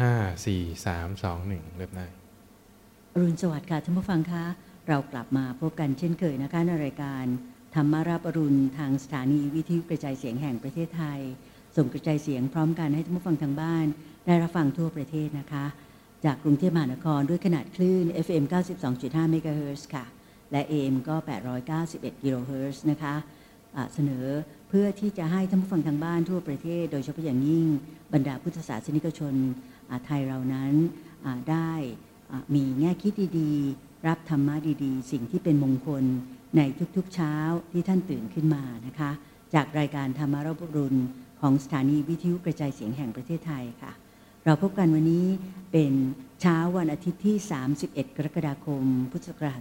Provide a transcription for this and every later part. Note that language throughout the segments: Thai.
ห้าสี่สามสองหนึ่งเริ่มได้อรุณสวัสดิ์ค่ะท่านผู้ฟังคะ เรากลับมาพบกันเช่นเคยนะคะในรายการธรรมารับอรุณทางสถานีวิทยุกระจายเสียงแห่งประเทศไทย ส่งกระจายเสียงพร้อมกันให้ท่านผู้ฟังทางบ้าน ได้รับฟังทั่วประเทศนะคะ จากกรุงเทพมหานครด้วยขนาดคลื่น FM 92.5เมกะเฮิรตซ์ค่ะ และ AM ก็ 891กิโลเฮิรตซ์นะคะเสนอเพื่อที่จะให้ท่านผู้ฟังทางบ้านทั่วประเทศ โดยเฉพาะอย่างยิ่งบรรดาพุทธศาสนิกชน ไทยเรานั้นได้มีแง่คิดดีๆ รับธรรมะดีๆ สิ่งที่เป็นมงคลในทุกๆเช้าที่ท่านตื่นขึ้นมานะคะ จากรายการธรรมารับรุณของสถานีวิทยุกระจายเสียงแห่งประเทศไทยค่ะ เราพบกันวันนี้เป็นเช้าวันอาทิตย์ที่ 31 กรกฎาคม พุทธศักราช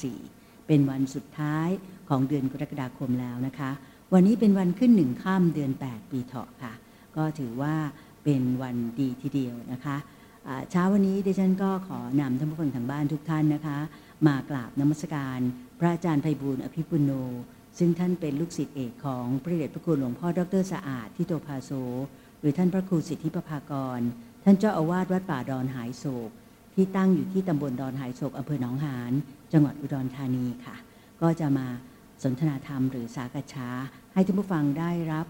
2554 เป็นวันสุดท้ายของเดือนกรกฎาคมแล้วนะคะ วันนี้เป็นวันขึ้นหนึ่งข้ามเดือน 8 ปีเถาะค่ะ ก็ถือว่า เป็นวันดีทีเดียวนะคะเช้าวันนี้ดิฉันก็ขอนำท่านผู้ฟังทางบ้านทุกท่านนะคะ มากราบนมัสการ พระอาจารย์ไพบูลอภิปุโน ซึ่งท่านเป็นลูกศิษย์เอกของพระเดชพระคุณหลวงพ่อดรสะอาดทิโตภาโซหรือท่านพระครูสิทธิประภากร ท่านเจ้าอาวาสวัดป่าดอนหายโศก ที่ตั้งอยู่ที่ตำบลดอนหายโศกอำเภอหนองหานจังหวัดอุดรธานีค่ะ ก็จะมาสนทนาธรรมหรือสากฉาให้ท่านผู้ฟังได้รับ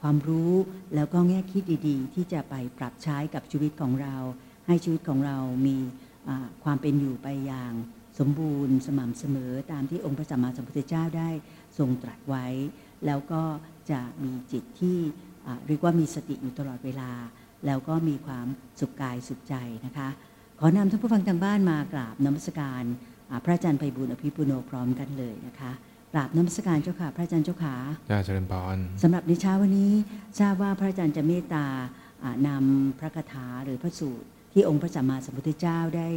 ความรู้แล้วก็แง่คิดดีๆ ที่จะไปปรับใช้กับชีวิตของเรา ให้ชีวิตของเรามีความเป็นอยู่ไปอย่างสมบูรณ์สม่ำเสมอตามที่องค์พระสัมมาสัมพุทธเจ้าได้ทรงตรัสไว้ แล้วก็จะมีจิตที่เรียกว่ามีสติอยู่ตลอดเวลา แล้วก็มีความสุขกายสุขใจนะคะ ขอนำท่านผู้ฟังทางบ้านมากราบนมัสการ พระอาจารย์ไพบุญอภิปุโนพร้อมกันเลยนะคะ กราบนมัสการเจ้าค่ะ พระอาจารย์เจ้าขาจ้าเจริญพรสำหรับในเช้าวันนี้ทราบว่าพระอาจารย์จะเมตตาอ่านำพระคาถาหรือพระสูตร ที่องค์พระสัมมาสัมพุทธเจ้าได้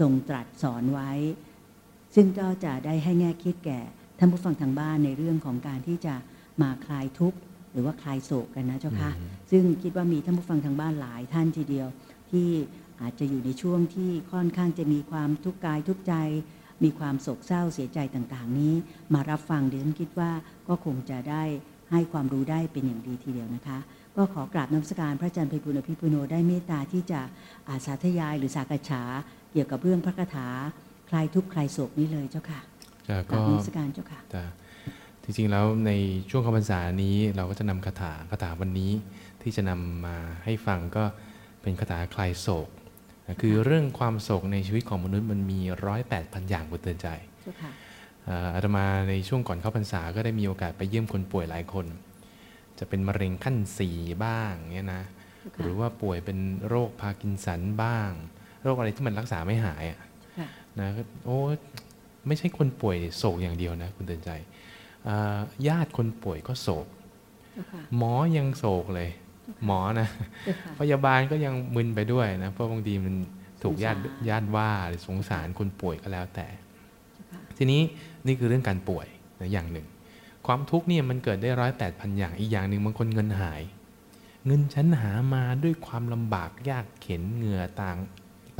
ทรงตรัสสอนไว้ ซึ่งก็จะได้ให้แง่คิดแก่ท่านผู้ฟังทางบ้านในเรื่องของการที่จะมาคลายทุกข์หรือว่าคลายโศกกันนะเจ้าค่ะอืมซึ่งคิดว่ามีท่านผู้ฟังทางบ้านหลายท่านทีเดียว ที่อาจจะอยู่ในช่วงที่ค่อนข้างจะมีความทุกข์กายทุกข์ใจ มีความโศกเศร้าเสียใจต่างๆ นี้ มารับฟังเดี๋ยวฉันคิดว่าก็คงจะได้ให้ความรู้ได้เป็นอย่างดีทีเดียวนะคะ ก็ขอกราบนมัสการพระอาจารย์ไพบุญอภิปุโนได้เมตตาที่จะอาสาธยายหรือสากฉา เกี่ยวกับเรื่องพระคาถาคลายทุกข์คลายโศกนี้เลยเจ้าค่ะจ้ากราก็บนมัสการเจ้าค่ะจ้าจริงๆแล้วในช่วงเข้าพรรษานี้เราก็จะนำคาถาคาถาวันนี้ที่จะนำมาให้ฟังก็เป็นคาถาคลายโศกนะ คือเรื่องความโศกในชีวิตของมนุษย์มันมีร้อยแปดพันอย่างบนเตือนใจเจ้าค่ะอ่าอาตมาในช่วงก่อนเข้าพรรษาก็ได้มีโอกาสไปเยี่ยมคนป่วยหลายคน จะเป็นมะเร็งขั้นสี่บ้างเนี่ยนะเจ้าค่ะหรือว่าป่วยเป็นโรคพาร์กินสันบ้าง โรคอะไรที่มันรักษาไม่หายอะค่ะนะก็โอ้ไม่ใช่คนป่วยโศกอย่างเดียวนะคุณเตือนใจอ่าญาติคนป่วยก็โศกเจ้าค่ะหมอยังโศกเลย หมอนะเจ้าค่ะพยาบาลก็ยังมึนไปด้วยนะเพราะบางทีมันถูกญาติสงสารญาติว่าหรือสงสารคนป่วยก็แล้วแต่เจ้าค่ะทีนี้นี่คือเรื่องการป่วยนะอย่างหนึ่ง ความทุกข์เนี่ยมันเกิดได้ร้อยแปดพันอย่างอีกอย่างหนึ่งบางคนเงินหาย เงินฉันหามาด้วยความลำบากยากเข็นเหงื่อต่าง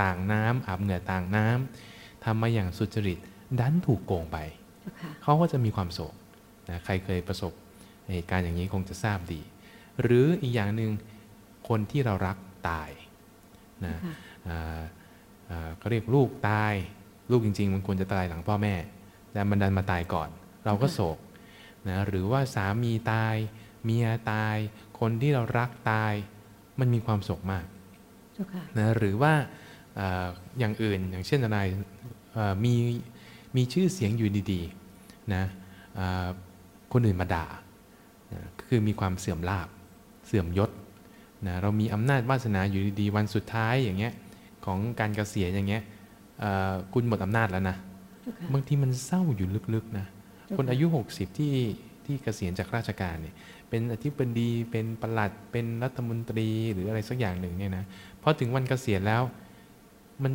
ต่างน้ำอาบเหงื่อต่างน้ำทำมาอย่างสุจริตดันถูกโกงไปเจ้าค่ะเขาก็จะมีความโศกนะใครเคยประสบเหตุการณ์อย่างนี้คงจะทราบดี หรืออีกอย่างหนึ่งคนที่เรารักตายนะเจ้าค่ะอ่าอ่าเขาเรียกลูกตาย ลูกจริง ๆ มันควรจะตายหลังพ่อแม่ แต่มันดันมาตายก่อน เราก็โศกนะหรือว่าสามีตาย เมียตาย คนที่เรารักตาย มันมีความโศกมากเจ้าค่ะนะหรือว่าเอ่ออย่างอื่นอย่างเช่นอะไรเอ่อมีมีชื่อเสียงอยู่ดีๆนะเอ่อคนอื่นมาด่านะคือมีความเสื่อมลาบ เสื่อมยศนะเรามีอำนาจวาสนาอยู่ดีๆวันสุดท้ายอย่างเงี้ยของการเกษียณอย่างเงี้ยเอ่อคุณหมดอำนาจแล้วนะเจ้าค่ะบางทีมันเศร้าอยู่ลึกๆนะเจ้าค่ะคนอายุ 60 ที่ที่เกษียณจากราชการเนี่ยเป็นอธิบดีเป็นปลัดเป็นรัฐมนตรีหรืออะไรสักอย่างหนึ่งเนี่ยนะพอถึงวันเกษียณแล้วมัน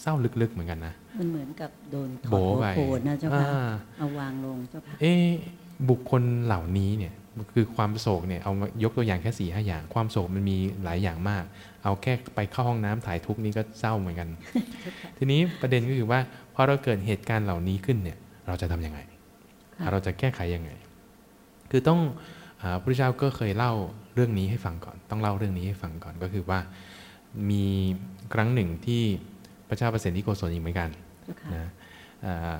เศร้าลึกๆเหมือนกันนะ มันเหมือนกับโดนถอดโบหัวไปโขนนะเจ้าค่ะอ่าเอาวางลงเจ้าค่ะเอ๊ะบุคคลเหล่านี้เนี่ย คือความโศกเนี่ยเอามายกตัวอย่างแค่สี่ห้าอย่าง ความโศกมันมีหลายอย่างมาก เอาแค่ไปเข้าห้องน้ำถ่ายทุกข์นี่ก็เศร้าเหมือนกัน ทีนี้ประเด็นก็คือว่าพอเราเกิดเหตุการณ์เหล่านี้ขึ้นเนี่ยเราจะทำยังไงค่ะเราจะแก้ไขยังไง คือต้องอ่าพระพุทธเจ้าก็เคยเล่าเรื่องนี้ให้ฟังก่อน ต้องเล่าเรื่องนี้ให้ฟังก่อนก็คือว่ามีครั้งหนึ่งที่พระเจ้าประเสริฐที่โกศลอีกเหมือนกันเจ้าค่ะนะอ่า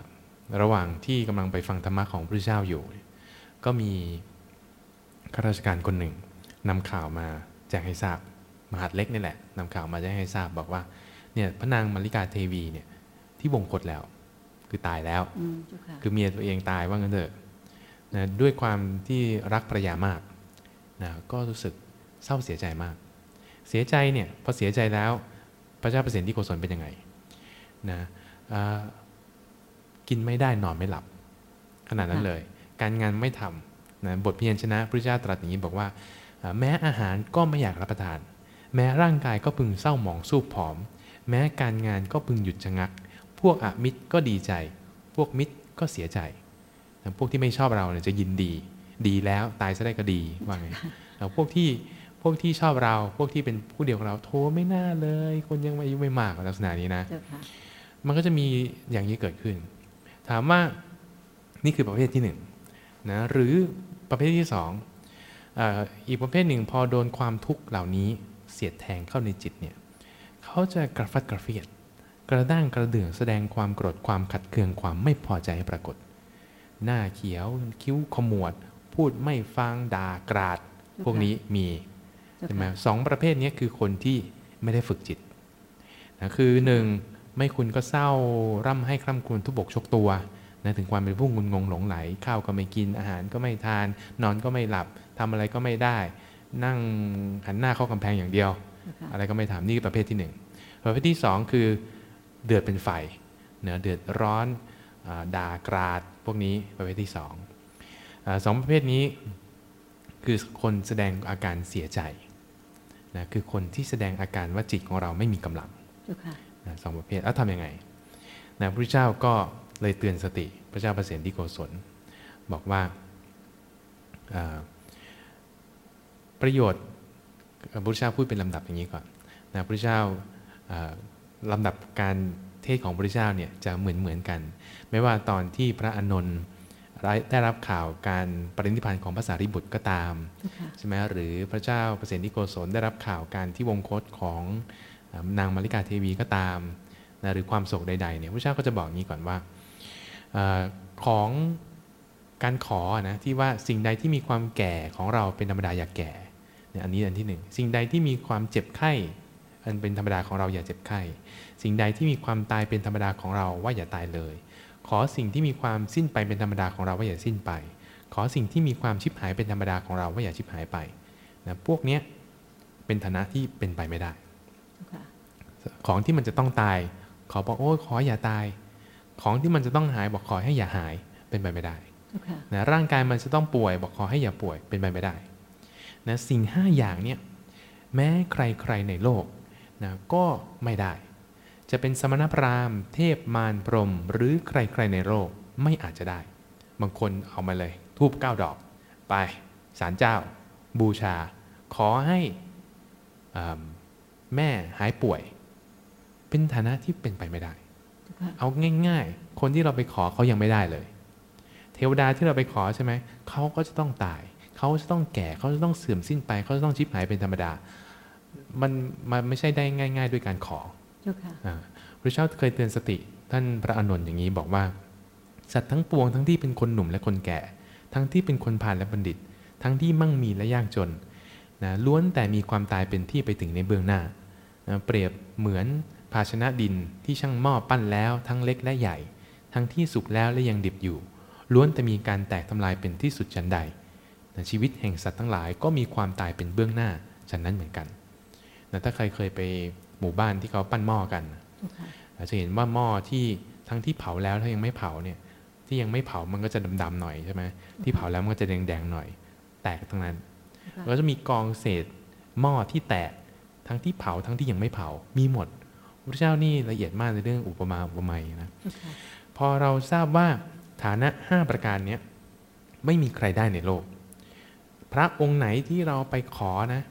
ระหว่างที่กำลังไปฟังธรรมะของพระพุทธเจ้าอยู่ ก็มี ข้าราชการคนหนึ่งนำข่าวมาแจ้งให้ทราบมหาดเล็กนี่แหละนำข่าวมาแจ้งให้ทราบบอกว่าเนี่ยพระนางมาริกาเทวีเนี่ยที่วงคตแล้ว คือตายแล้วอืมเจ้าค่ะคือเมียตัวเองตายว่างั้นเถอะนะด้วยความที่รักภรรยามากนะก็รู้สึกเศร้าเสียใจมาก เสียใจเนี่ยพอเสียใจแล้วพระเจ้าประสิทธิโกศลเป็นยังไงนะอ่ากินไม่ได้นอนไม่หลับ ขนาดนั้นเลย การงานไม่ทำ นะบทเพียรชนะพระเจ้าตรัสอย่างนี้บอกว่าอ่า แม้อาหารก็ไม่อยากรับประทาน แม้ร่างกายก็พึงเศร้าหมองสู้ผอม แม้การงานก็พึงหยุดชะงัก พวกอมิตรก็ดีใจ พวกมิตรก็เสียใจนะพวกที่ไม่ชอบเราเนี่ยจะยินดี ดีแล้วตายซะได้ก็ดีว่าไงแล้วพวกที่พวกที่ชอบเราพวกที่เป็นผู้เดียวกับเราโทไม่น่าเลย คนยังอายุไม่มากลักษณะนี้นะเจ้าค่ะมันก็จะมีอย่างนี้เกิดขึ้น ถามว่านี่คือประเภทที่หนึ่งนะหรือ ประเภทที่สองเอออีกประเภทหนึ่งพอโดนความทุกข์เหล่านี้เสียดแทงเข้าในจิตเนี่ยเขาจะกระฟัดกระเฟียด กระด้างกระเดื่องแสดงความโกรธความขัดเคืองความไม่พอใจให้ปรากฏ หน้าเขียวคิ้วขมวด พูดไม่ฟังด่ากราด พวกนี้มีเจ้าใช่ไหมค่ะสองประเภทนี้คือคนที่ไม่ได้ฝึกจิตนะคือหนึ่งไม่คุณก็เศร้าร่ำให้คร่ำครวญทุบบกชกตัว นะถึงความเป็นผู้งุนงงหลงไหลข้าวก็ไม่กินอาหารก็ไม่ทาน นอนก็ไม่หลับทำอะไรก็ไม่ได้ นั่งหันหน้าเข้ากำแพงอย่างเดียวเจ้าค่ะอะไรก็ไม่ทำนี่คือประเภทที่หนึ่งประเภทที่สองคือเดือดเป็นไฟเนะเดือดร้อนอาด่ากราดพวกนี้ประเภทที่สองอาสองประเภทนี้คือคนแสดงอาการเสียใจนะคือคนที่แสดงอาการว่าจิตของเราไม่มีกำลังเจ้าค่ะนะสองประเภทแล้วทำยังไงนะพระพุทธเจ้าก็ เลยเตือนสติพระเจ้าประเสริฐที่โกศล บอกว่าอ่าประโยชน์พระพุทธเจ้าพูดเป็นลำดับอย่างนี้ก่อนนะพระพุทธเจ้าอ่าลำดับการเทศของพระพุทธเจ้าเนี่ยจะเหมือนเหมือนกัน ไม่ว่าตอนที่พระอานนท์ได้รับข่าวการปรินิพพานของพระสารีบุตรก็ตามเจ้าค่ะใช่ไหมหรือพระเจ้าเปรตนิโกศลได้รับข่าวการที่วงคตของเอ่อนางมาริกาเทวีก็ตามนะหรือความโศกใดๆเนี่ยพระเจ้าก็จะบอกอย่างนี้ก่อนว่าเออ ของการขอนะที่ว่าสิ่งใดที่มีความแก่ของเราเป็นธรรมดาอย่าแก่เนี่ยอันนี้อันที่หนึ่งสิ่งใดที่มีความเจ็บไข้อันเป็นธรรมดาของเราอย่าเจ็บไข้สิ่งใดที่มีความตายเป็นธรรมดาของเราว่าอย่าตายเลย ขอสิ่งที่มีความสิ้นไปเป็นธรรมดาของเราว่าอย่าสิ้นไป ขอสิ่งที่มีความชิบหายเป็นธรรมดาของเราว่าอย่าชิบหายไปนะพวกเนี้ยเป็นฐานะที่เป็นไปไม่ได้เจ้าค่ะของที่มันจะต้องตาย ขอบอกโอ้ยขออย่าตาย ของที่มันจะต้องหายบอกขอให้อย่าหายเป็นไปไม่ได้เจ้าค่ะนะร่างกายมันจะต้องป่วย บอกขอให้อย่าป่วยเป็นไปไม่ได้นะสิ่งห้าอย่างเนี่ยแม้ใครๆในโลกนะก็ไม่ได้ จะเป็นสมณพราหมณ์ เทพมารพรหมหรือใครๆในโลกไม่อาจจะได้ บางคนเอามาเลย ทูบเก้าดอก ไปศาลเจ้า บูชา ขอให้อ่าแม่หายป่วย เป็นฐานะที่เป็นไปไม่ได้ เจ้าค่ะเอาง่าย ๆ คนที่เราไปขอเขายังไม่ได้เลย เทวดาที่เราไปขอใช่ไหมเขาก็จะต้องตาย เขาจะต้องแก่เขาจะต้องเสื่อมสิ้นไป เขาจะต้องชิบหายเป็นธรรมดา มันมันไม่ใช่ได้ง่าย ๆ ด้วยการขอเจ้าค่ะอ่าพระเจ้าเคยเตือนสติ ท่านพระอานนท์อย่างนี้บอกว่า สัตว์ทั้งปวงทั้งที่เป็นคนหนุ่มและคนแก่ ทั้งที่เป็นคนผ่านและบัณฑิต ทั้งที่มั่งมีและยากจนนะล้วนแต่มีความตายเป็นที่ไปถึงในเบื้องหน้านะเปรียบเหมือน ภาชนะดินที่ช่างหม้อปั้นแล้วทั้งเล็กและใหญ่ ทั้งที่สุกแล้วและยังดิบอยู่ ล้วนแต่มีการแตกทำลายเป็นที่สุดฉันใดนะชีวิตแห่งสัตว์ทั้งหลายก็มีความตายเป็นเบื้องหน้าฉันนั้นเหมือนกันนะถ้าใครเคยไปหมู่บ้านที่เขาปั้นหม้อกันเจ้าค่ะอาจจะเห็นว่าหม้อที่ทั้งที่เผาแล้วถ้ายังไม่เผาเนี่ยที่ยังไม่เผามันก็จะดำๆหน่อยใช่ไหมที่เผาแล้วมันก็จะแดงๆหน่อย แตกทั้งนั้นเจ้าแล้วค่ะจะมีกองเศษหม้อที่แตกทั้งที่เผาทั้งที่ยังไม่เผามีหมด พระเจ้านี่ละเอียดมากในเรื่องอุปมาอุปไมยนะเจ้าค่ะพอเราทราบว่าฐานะ 5 ประการเนี้ยไม่มีใครได้ในโลก พระองค์ไหนที่เราไปขอนะ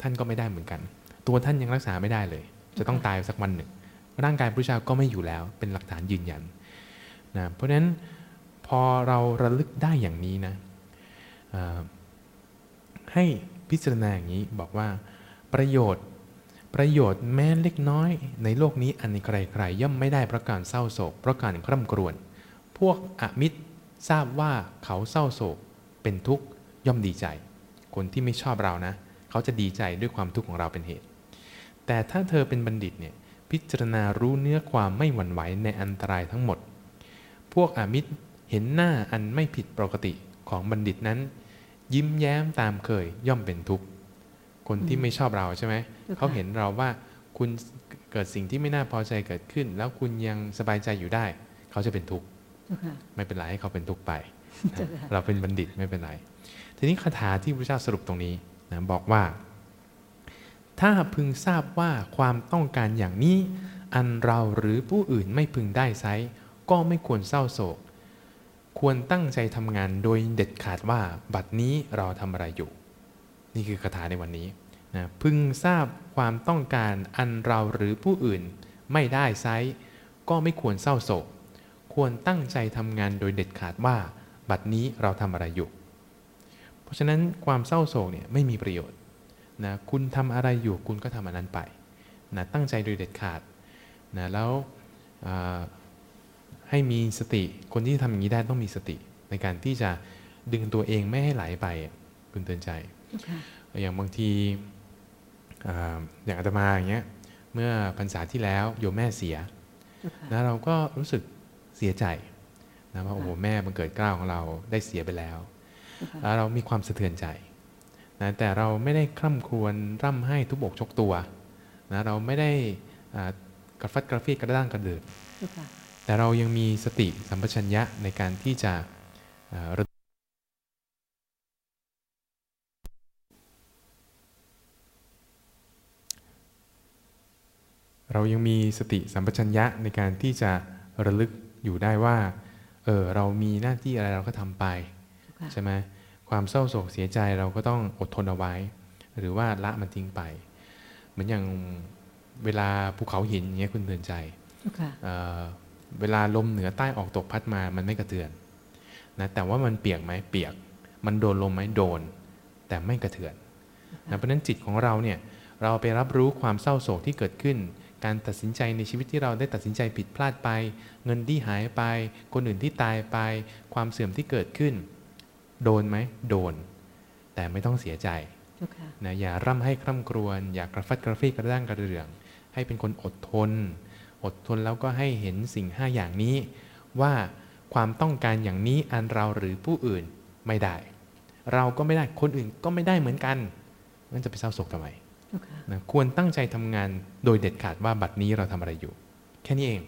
ท่านก็ไม่ได้เหมือนกัน ตัวท่านยังรักษาไม่ได้เลย จะต้องตายสักวันหนึ่ง ร่างกายพระเจ้าก็ไม่อยู่แล้ว เป็นหลักฐานยืนยันนะเพราะฉะนั้นพอเราระลึกได้อย่างนี้นะเอ่อให้พิจารณาอย่างนี้บอกว่าประโยชน์ ประโยชน์แม้เล็กน้อย ในโลกนี้อันใครๆย่อมไม่ได้เพราะการเศร้าโศกเพราะการคร่ำครวญพวกอมิตรทราบว่าเขาเศร้าโศก เป็นทุกข์ย่อมดีใจ คนที่ไม่ชอบเรานะ เขาจะดีใจด้วยความทุกข์ของเราเป็นเหตุ แต่ถ้าเธอเป็นบัณฑิตเนี่ยพิจารณารู้เนื้อความไม่หวั่นไหวในอันตรายทั้งหมด พวกอมิตรเห็นหน้าอันไม่ผิดปกติของบัณฑิตนั้น ยิ้มแย้มตามเคยย่อมเป็นทุกข์ คนที่ไม่ชอบเราใช่ไหมเจ้าค่ะเขาเห็นเราว่าคุณเกิดสิ่งที่ไม่น่าพอใจเกิดขึ้น แล้วคุณยังสบายใจอยู่ได้ เขาจะเป็นทุกข์เจ้าค่ะไม่เป็นไรให้เขาเป็นทุกข์ไปเจ้าค่ะเราเป็นบัณฑิตไม่เป็นไร ทีนี้คาถาที่พระเจ้าสรุปตรงนี้นะบอกว่า ถ้าพึงทราบว่าความต้องการอย่างนี้ อันเราหรือผู้อื่นไม่พึงได้ไซร้ก็ไม่ควรเศร้าโศก ควรตั้งใจทำงานโดยเด็ดขาดว่าบัดนี้เราทำอะไรอยู่ นี่คือคาถาในวันนี้นะพึงทราบความต้องการอันเราหรือผู้อื่นไม่ได้ไซร้ก็ไม่ควรเศร้าโศก ควรตั้งใจทำงานโดยเด็ดขาดว่า บัดนี้เราทำอะไรอยู่ เพราะฉะนั้นความเศร้าโศกเนี่ยไม่มีประโยชน์นะคุณทำอะไรอยู่คุณก็ทำอันนั้นไปนะตั้งใจโดยเด็ดขาดนะแล้วให้มีสติคนที่ทำอย่างนี้ได้ต้องมีสติ ในการที่จะดึงตัวเองไม่ให้ไหลไปคุณเตือนใจ อย่างบางทีอ่าอย่างอาตมาอย่างเงี้ยเมื่อพรรษาที่แล้วโยมแม่เสียเจ้าค่ะนะเราก็รู้สึกเสียใจนะว่าค่ะโอ้โหแม่บังเกิดเกล้าของเราได้เสียไปแล้วเจ้าค่ะแล้วเรามีความสะเทือนใจนะแต่เราไม่ได้คร่ำครวญร่ำไห้ทุบอกชกตัวนะเราไม่ได้อ่ากระฟัดกระฟีดกระด้างกระเดิดเจ้าค่ะแต่เรายังมีสติสัมปชัญญะในการที่จะอ่าระ เรายังมีสติสัมปชัญญะในการที่จะระลึกอยู่ได้ว่า เออเรามีหน้าที่อะไรเราก็ทำไปเจ้าค่ะใช่ไหมความเศร้าโศกเสียใจเราก็ต้องอดทนเอาไว้ หรือว่าละมันทิ้งไป เหมือนอย่างเวลาภูเขาหินอย่างเงี้ยคุณเตือนใจเจ้าค่ะเอ่อเวลาลมเหนือใต้ออกตกพัดมามันไม่กระเทือนนะแต่ว่ามันเปียกไหมเปียก มันโดนลมไหมโดน แต่ไม่กระเทือนนะเพราะฉะนั้นจิตของเราเนี่ยเราไปรับรู้ความเศร้าโศกที่เกิดขึ้น การตัดสินใจในชีวิตที่เราได้ตัดสินใจผิดพลาดไป เงินที่หายไป คนอื่นที่ตายไป ความเสื่อมที่เกิดขึ้น โดนไหมโดน แต่ไม่ต้องเสียใจเจ้าค่ะนะอย่าร่ำให้คร่ำครวญอย่ากระฟัดกระฟีกระด้างกระเดื่อง ให้เป็นคนอดทน อดทนแล้วก็ให้เห็นสิ่งห้าอย่างนี้ ว่าความต้องการอย่างนี้อันเราหรือผู้อื่นไม่ได้ เราก็ไม่ได้คนอื่นก็ไม่ได้เหมือนกันงั้นจะไปเศร้าโศกทำไมเจ้าค่ะ นะควรตั้งใจทำงานโดยเด็ดขาดว่าบัดนี้เราทำอะไรอยู่ แค่นี้เอง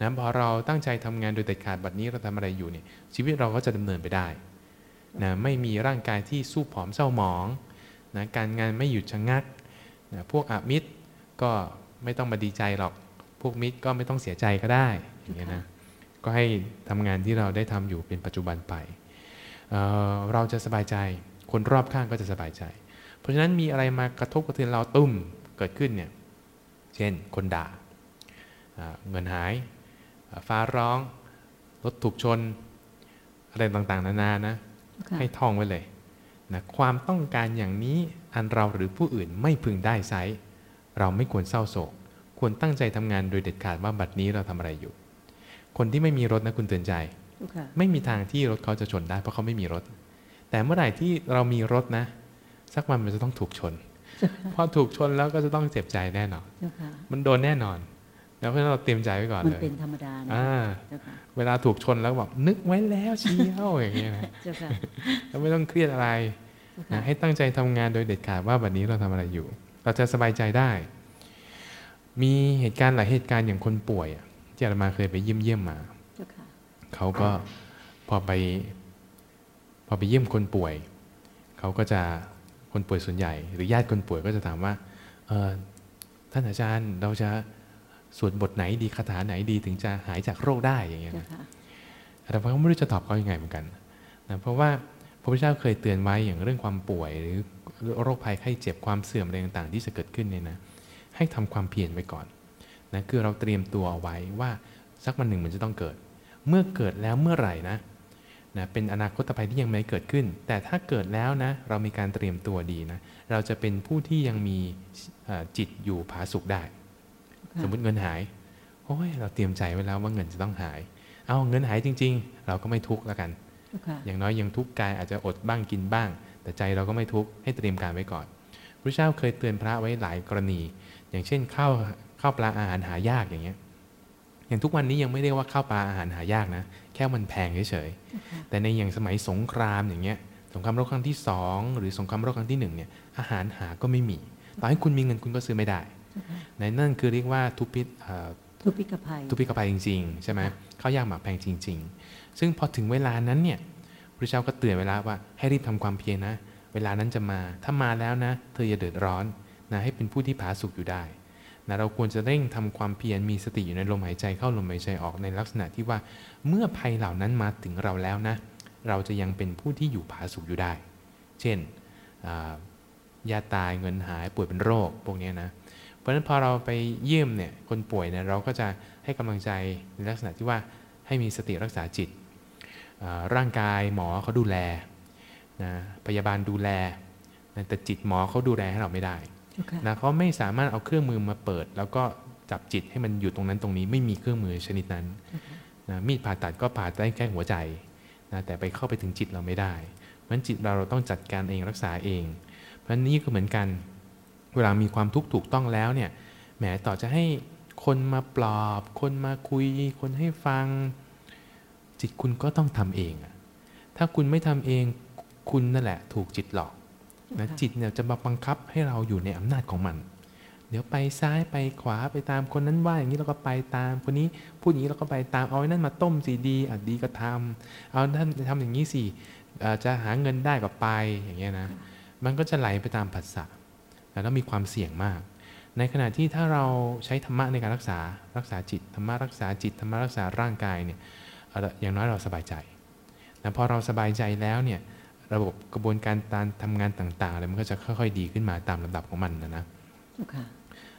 นะพอเราตั้งใจทำงานโดยเด็ดขาดบัดนี้เราทำอะไรอยู่เนี่ยชีวิตเราก็จะดำเนินไปได้นะไม่มีร่างกายที่สู้ผอมเศร้าหมองนะการงานไม่หยุดชะงักนะพวกอมิตรก็ไม่ต้องมาดีใจหรอก พวกมิตรก็ไม่ต้องเสียใจก็ได้อย่างเงี้ยนะก็ให้ทำงานที่เราได้ทำอยู่เป็นปัจจุบันไปเอ่อเราจะสบายใจ คนรอบข้างก็จะสบายใจเพ ราะฉะนั้นมีอะไรมากระทบกระเทือนเราตุ้มเกิดขึ้นเนี่ย เช่นคนด่าอ่าเงินหายอ่าฟ้าร้อง รถถูกชน อะไรต่างๆ นานานะเจ้าค่ะให้ท่องไว้เลยนะความต้องการอย่างนี้อันเราหรือผู้อื่นไม่พึงได้ไซร้เราไม่ควรเศร้าโศก ควรตั้งใจทำงานโดยเด็ดขาดว่าบัดนี้เราทำอะไรอยู่ คนที่ไม่มีรถนะคุณเตือนใจเจ้าค่ะไม่มีทางที่รถเขาจะชนได้เพราะเขาไม่มีรถ แต่เมื่อไหร่ที่เรามีรถนะ สักวันมันจะต้องถูกชนพอถูกชนแล้วก็จะต้องเจ็บใจแน่นอนเจ้าค่ะมันโดนแน่นอน แล้วเพราะฉะนั้นเราเตรียมใจไว้ก่อนมันเลยเป็นธรรมดานะอ่าเจ้าค่ะเวลาถูกชนแล้วแบบนึกไว้แล้วเชียวอย่างเงี้ยนะเจ้าค่ะแล้วไม่ต้องเครียดอะไรเจ้านะค่ะให้ตั้งใจทำงานโดยเด็ดขาดว่าวันนี้เราทำอะไรอยู่ เราจะสบายใจได้ มีเหตุการณ์หลายเหตุการณ์อย่างคนป่วยอะที่อาตมาเคยไปเยี่ยมเยี่ยมมาเจ้าค่ะเขาก็พอไป พอไปเยี่ยมคนป่วย เขาก็จะ คนป่วยส่วนใหญ่ หรือญาติคนป่วยก็จะถามว่าเอ่อท่านอาจารย์เราจะสวดบทไหนดีคาถาไหนดีถึงจะหายจากโรคได้อย่างเงี้ยเจ้านะค่ะแต่ว่าก็ไม่รู้จะตอบเขายังไงเหมือนกันนะเพราะว่าพระพุทธเจ้าเคยเตือนไว้อย่างเรื่องความป่วย หรือโรคภัยไข้เจ็บความเสื่อมอะไรต่างๆ ที่จะเกิดขึ้นเนี่ยนะให้ทำความเพียรไว้ก่อนนะคือเราเตรียมตัวเอาไว้ว่าสักวันหนึ่งมันจะต้องเกิด เมื่อเกิดแล้วเมื่อไหร่นะ นะเป็นอนาคตภัยที่ยังไม่เกิดขึ้น แต่ถ้าเกิดแล้วนะเรามีการเตรียมตัวดีนะเราจะเป็นผู้ที่ยังมีเอ่อจิตอยู่ผาสุกได้ค่ะสมมุติเงินหายโอ้ยเราเตรียมใจไว้แล้วว่าเงินจะต้องหาย เอาเงินหายจริง ๆ เราก็ไม่ทุกข์แล้วกันเจ้าค่ะอย่างน้อยยังทุกข์กายอาจจะอดบ้างกินบ้าง แต่ใจเราก็ไม่ทุกข์ให้เตรียมการไว้ก่อนพระเจ้าเคยเตือนพระไว้หลายกรณี อย่างเช่นข้าวข้าวปลาอาหารหายากอย่างเงี้ย อย่างทุกวันนี้ยังไม่เรียกว่าข้าวปลาอาหารหายากนะ แค่มันแพงเฉยๆ แต่ในอย่างสมัยสงครามอย่างเงี้ย สงครามโลกครั้งที่สองหรือสงครามโลกครั้งที่หนึ่งเนี่ย อาหารหาก็ไม่มี ต่อให้คุณมีเงินคุณก็ซื้อไม่ได้ ในนั่นคือเรียกว่าทุพพิษเอ่อทุพพิกภัยทุพพิกภัยจริงๆ ใช่ไหมข้าวยากหมากแพงจริง ๆ ซึ่งพอถึงเวลานั้นเนี่ยพระเจ้าก็เตือนเวลาว่าให้รีบทำความเพียรนะ เวลานั้นจะมา ถ้ามาแล้วนะ เธออย่าเดือดร้อนนะให้เป็นผู้ที่ผาสุกอยู่ได้ นะเราควรจะเร่งทำความเพียรมีสติอยู่ในลมหายใจเข้าลมหายใจออกในลักษณะที่ว่าเมื่อภัยเหล่านั้นมาถึงเราแล้วนะ เราจะยังเป็นผู้ที่อยู่ผาสุกอยู่ได้ เช่นอ่ายาตายเงินหายป่วยเป็นโรคพวกนี้นะเพราะฉะนั้นพอเราไปเยี่ยมเนี่ยคนป่วยเนี่ยเราก็จะให้กำลังใจในลักษณะที่ว่าให้มีสติรักษาจิตร่างกายหมอเขาดูแลนะพยาบาลดูแล แต่จิตหมอเขาดูแลให้เราไม่ได้ นะเขาไม่สามารถเอาเครื่องมือมาเปิด แล้วก็จับจิตให้มันอยู่ตรงนั้นตรงนี้ไม่มีเครื่องมือชนิดนั้นนะมีดผ่าตัดก็ผ่าได้แค่หัวใจนะแต่ไปเข้าไปถึงจิตเราไม่ได้เพราะฉะนั้นจิตเราเราต้องจัดการเองรักษาเอง เพราะฉะนั้นนี่ก็เหมือนกัน เวลามีความทุกข์ถูกต้องแล้วเนี่ยแหมต่อจะให้คนมาปลอบ คนมาคุย คนให้ฟัง จิตคุณก็ต้องทำเองอะถ้าคุณไม่ทำเองคุณนั่นแหละ ถูกจิตหลอก นะจิตเนี่ยจะมาบังคับให้เราอยู่ในอำนาจของมัน เดี๋ยวไปซ้ายไปขวาไปตามคนนั้นว่าอย่างนี้เราก็ไปตาม คนนี้พูดอย่างนี้เราก็ไปตามเอาไอ้นั่นมาต้มสีดีอะดีก็ทำเอาท่านทำอย่างนี้สิเอ่อจะหาเงินได้ก็ไปอย่างเงี้ยนะมันก็จะไหลไปตามผัสสะแล้วมีความเสี่ยงมาก ในขณะที่ถ้าเราใช้ธรรมะในการรักษารักษาจิตธรรมะรักษาจิตธรรมะรักษาร่างกายเนี่ยเอาละอย่างน้อยเราสบายใจแต่พอเราสบายใจแล้วเนี่ย ระบบกระบวนการการทำงานต่างๆอะไรมันก็จะค่อยๆ ดีขึ้นมาตามลำดับของมันนะนะเจ้าค่ะ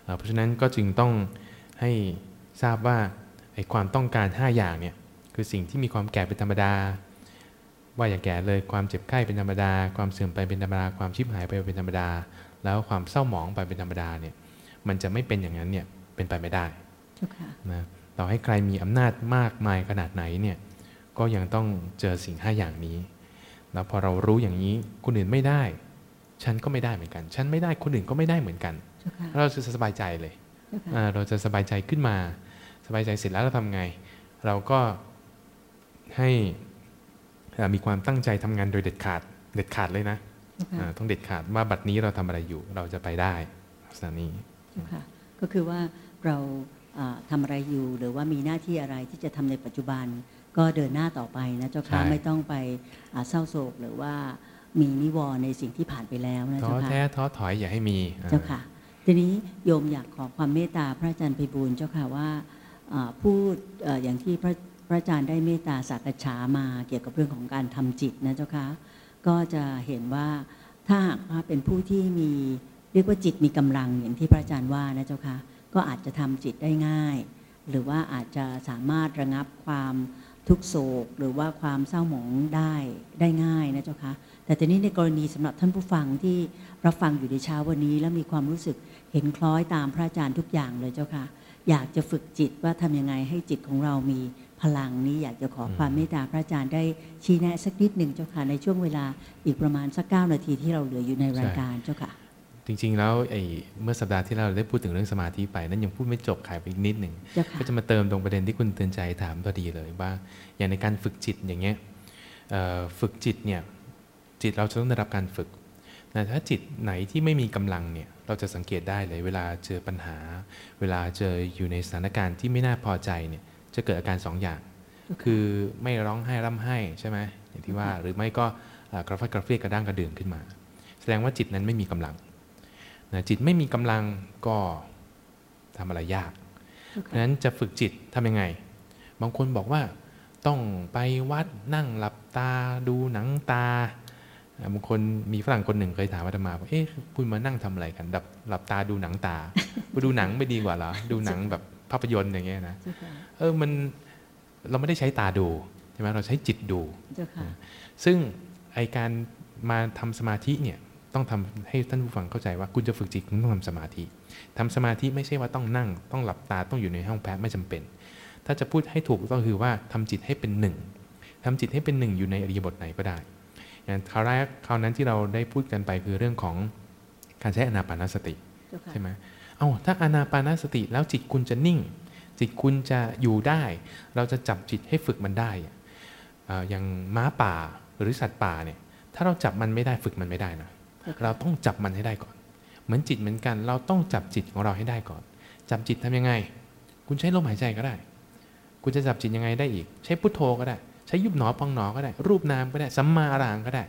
เอ่อเพราะฉะนั้นก็จึงต้องให้ทราบว่าไอ้ความต้องการ 5 อย่างเนี่ยคือสิ่งที่มีความแก่เป็นธรรมดา ว่าอย่าแก่เลยความเจ็บไข้เป็นธรรมดา ความเสื่อมไปเป็นธรรมดา ความชิบหายไปเป็นธรรมดา แล้วความเศร้าหมองไปเป็นธรรมดาเนี่ยมันจะไม่เป็นอย่างนั้นเนี่ยเป็นไปไม่ได้เจ้าค่ะนะต่อให้ใครมีอำนาจมากมายขนาดไหนเนี่ยก็ยังต้องเจอสิ่ง 5 อย่างนี้ แล้วพอเรารู้อย่างนี้คนอื่นไม่ได้ ฉันก็ไม่ได้เหมือนกัน ฉันไม่ได้คนอื่นก็ไม่ได้เหมือนกันเจ้าค่ะเราจะสบายใจเลยเจ้าค่ะอ่าเราจะสบายใจขึ้นมา สบายใจเสร็จแล้วเราทำไง เราก็ให้อ่ามีความตั้งใจทำงานโดยเด็ดขาดเด็ดขาดเลยนะเจ้าค่ะอ่าต้องเด็ดขาดว่าบัดนี้เราทำอะไรอยู่เราจะไปได้ลักษณะนี้เจ้าค่ะก็คือว่าเราอ่าทำอะไรอยู่หรือว่ามีหน้าที่อะไรที่จะทำในปัจจุบัน ก็เดินหน้าต่อไปนะเจ้าค่ะใช่ไม่ต้องไปอ่าเศร้าโศกหรือว่ามีนิวรณ์ในสิ่งที่ผ่านไปแล้วนะท้อเจ้าค่ะแท้ท้อถอยอย่าให้มีอ่าเจ้าค่ะ ทีนี้โยมอยากขอความเมตตาพระอาจารย์ไพบูลย์เจ้าค่ะว่าอ่าพูดเอ่ออย่างที่พระพระอาจารย์ได้เมตตาสักษามาเกี่ยวกับเรื่องของการทำจิตนะเจ้าค่ะก็จะเห็นว่าถ้าหากว่าเป็นผู้ที่มีเรียกว่าจิตมีกำลังอย่างที่พระอาจารย์ว่านะเจ้าค่ะก็อาจจะทำจิตได้ง่าย หรือว่าอาจจะสามารถระงับความ ทุกโศกหรือว่าความเศร้าหมองได้ได้ง่ายนะเจ้าคะแต่ทีนี้ในกรณีสำหรับท่านผู้ฟังที่รับฟังอยู่ในเช้าวันนี้ แล้วมีความรู้สึกเห็นคล้อยตามพระอาจารย์ทุกอย่างเลยเจ้าค่ะ อยากจะฝึกจิตว่าทำยังไงให้จิตของเรามีพลังนี้อยากจะขอความเมตตาพระอาจารย์ได้ชี้แนะสักนิดหนึ่งเจ้าค่ะในช่วงเวลาอีกประมาณสักเก้านาทีที่เราเหลืออยู่ในรายการเจ้าค่ะ จริงๆ แล้วไอ้เมื่อสัปดาห์ที่เราได้พูดถึงเรื่องสมาธิไป นั้นยังพูดไม่จบขายไปอีกนิดหนึ่งเจ้าค่ะก็จะมาเติมตรงประเด็นที่คุณเตือนใจถามพอดีเลยว่า อย่างในการฝึกจิตอย่างเงี้ยเอ่อฝึกจิตเนี่ยจิตเราจะต้องได้รับการฝึกแต่ถ้าจิตไหนที่ไม่มีกำลังเนี่ยเราจะสังเกตได้เลยเวลาเจอปัญหา เวลาเจออยู่ในสถานการณ์ที่ไม่น่าพอใจเนี่ยจะเกิดอาการสองอย่าง คือไม่ร้องไห้ร่ำไห้ใช่ไหมอย่างที่ว่าหรือไม่ก็เอ่อกระฟัดกระเฟียดกระด้างกระเดื่องขึ้นมา แสดงว่าจิตนั้นไม่มีกำลัง นะจิตไม่มีกำลังก็ทำอะไรยาก เพราะฉะนั้นจะฝึกจิตทำยังไง บางคนบอกว่าต้องไปวัดนั่งหลับตาดูหนังตาอ่าบางคนมีฝรั่งคนหนึ่งเคยถามอาตมาว่าเอ๊ะคุณมานั่งทำอะไรกันหลับหลับตาดูหนังตาไปดูหนังไม่ดีกว่าเหรอดูหนังแบบภาพยนตร์อย่างเงี้ยนะเจ้าค่ะเออมันเราไม่ได้ใช้ตาดูช่ไหมเราใช้จิตดูเจ้าค่ะซึ่งไอการมาทำสมาธิเนี่ย ต้องทำให้ท่านผู้ฟังเข้าใจว่าคุณจะฝึกจิตคุณต้องทำสมาธิทำสมาธิไม่ใช่ว่าต้องนั่ง ต้องหลับตาต้องอยู่ในห้องแพทย์ไม่จำเป็น ถ้าจะพูดให้ถูกก็คือว่าทำจิตให้เป็นหนึ่งทำจิตให้เป็นหนึ่งอยู่ในอริยบทไหนก็ได้อย่างคราวแรกคราวนั้นที่เราได้พูดกันไปคือเรื่องของการใช้อนาปานสติเจ้าค่ะใช่ไหมเอาถ้าอานาปานสติแล้วจิตคุณจะนิ่ง จิตคุณจะอยู่ได้ เราจะจับจิตให้ฝึกมันได้อะเอ่ออย่างม้าป่าหรือสัตว์ป่าเนี่ยถ้าเราจับมันไม่ได้ฝึกมันไม่ได้นะ เจ้าค่ะเราต้องจับมันให้ได้ก่อน เหมือนจิตเหมือนกัน เราต้องจับจิตของเราให้ได้ก่อน จับจิตทำยังไง คุณใช้ลมหายใจก็ได้ คุณจะจับจิตยังไงได้อีก ใช้พุทโธก็ได้ ใช้ยุบหนอพองหนอก็ได้ รูปนามก็ได้ สัมมาอรหังก็ได้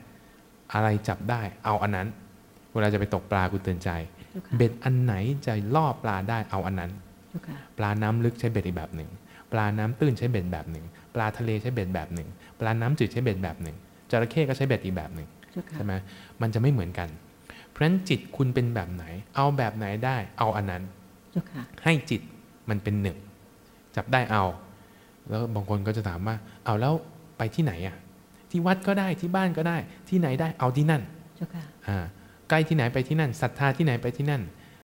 อะไรจับได้ เอาอันนั้น เวลาจะไปตกปลาคุณเตือนใจเจ้าค่ะเบ็ดอันไหนจะล่อปลาได้เอาอันนั้นเจ้าค่ะปลาน้ำลึกใช้เบ็ดอีกแบบหนึ่ง ปลาน้ำตื้นใช้เบ็ดแบบหนึ่ง ปลาทะเลใช้เบ็ดแบบหนึ่ง ปลาน้ำจืดใช้เบ็ดแบบหนึ่งจระเข้ก็ใช้เบ็ดอีกแบบหนึ่งเจ้าค่ะ ใช่ไหมมันจะไม่เหมือนกัน เพราะฉะนั้นจิตคุณเป็นแบบไหน เอาแบบไหนได้เอาอันนั้นเจ้าค่ะให้จิตมันเป็นหนึ่งจับได้เอา แล้วบางคนก็จะถามว่า เอาแล้วไปที่ไหนอะ ที่วัดก็ได้ที่บ้านก็ได้ ที่ไหนได้เอาที่นั่นเจ้าค่ะอ่าใกล้ที่ไหนไปที่นั่นศรัทธาที่ไหนไปที่นั่น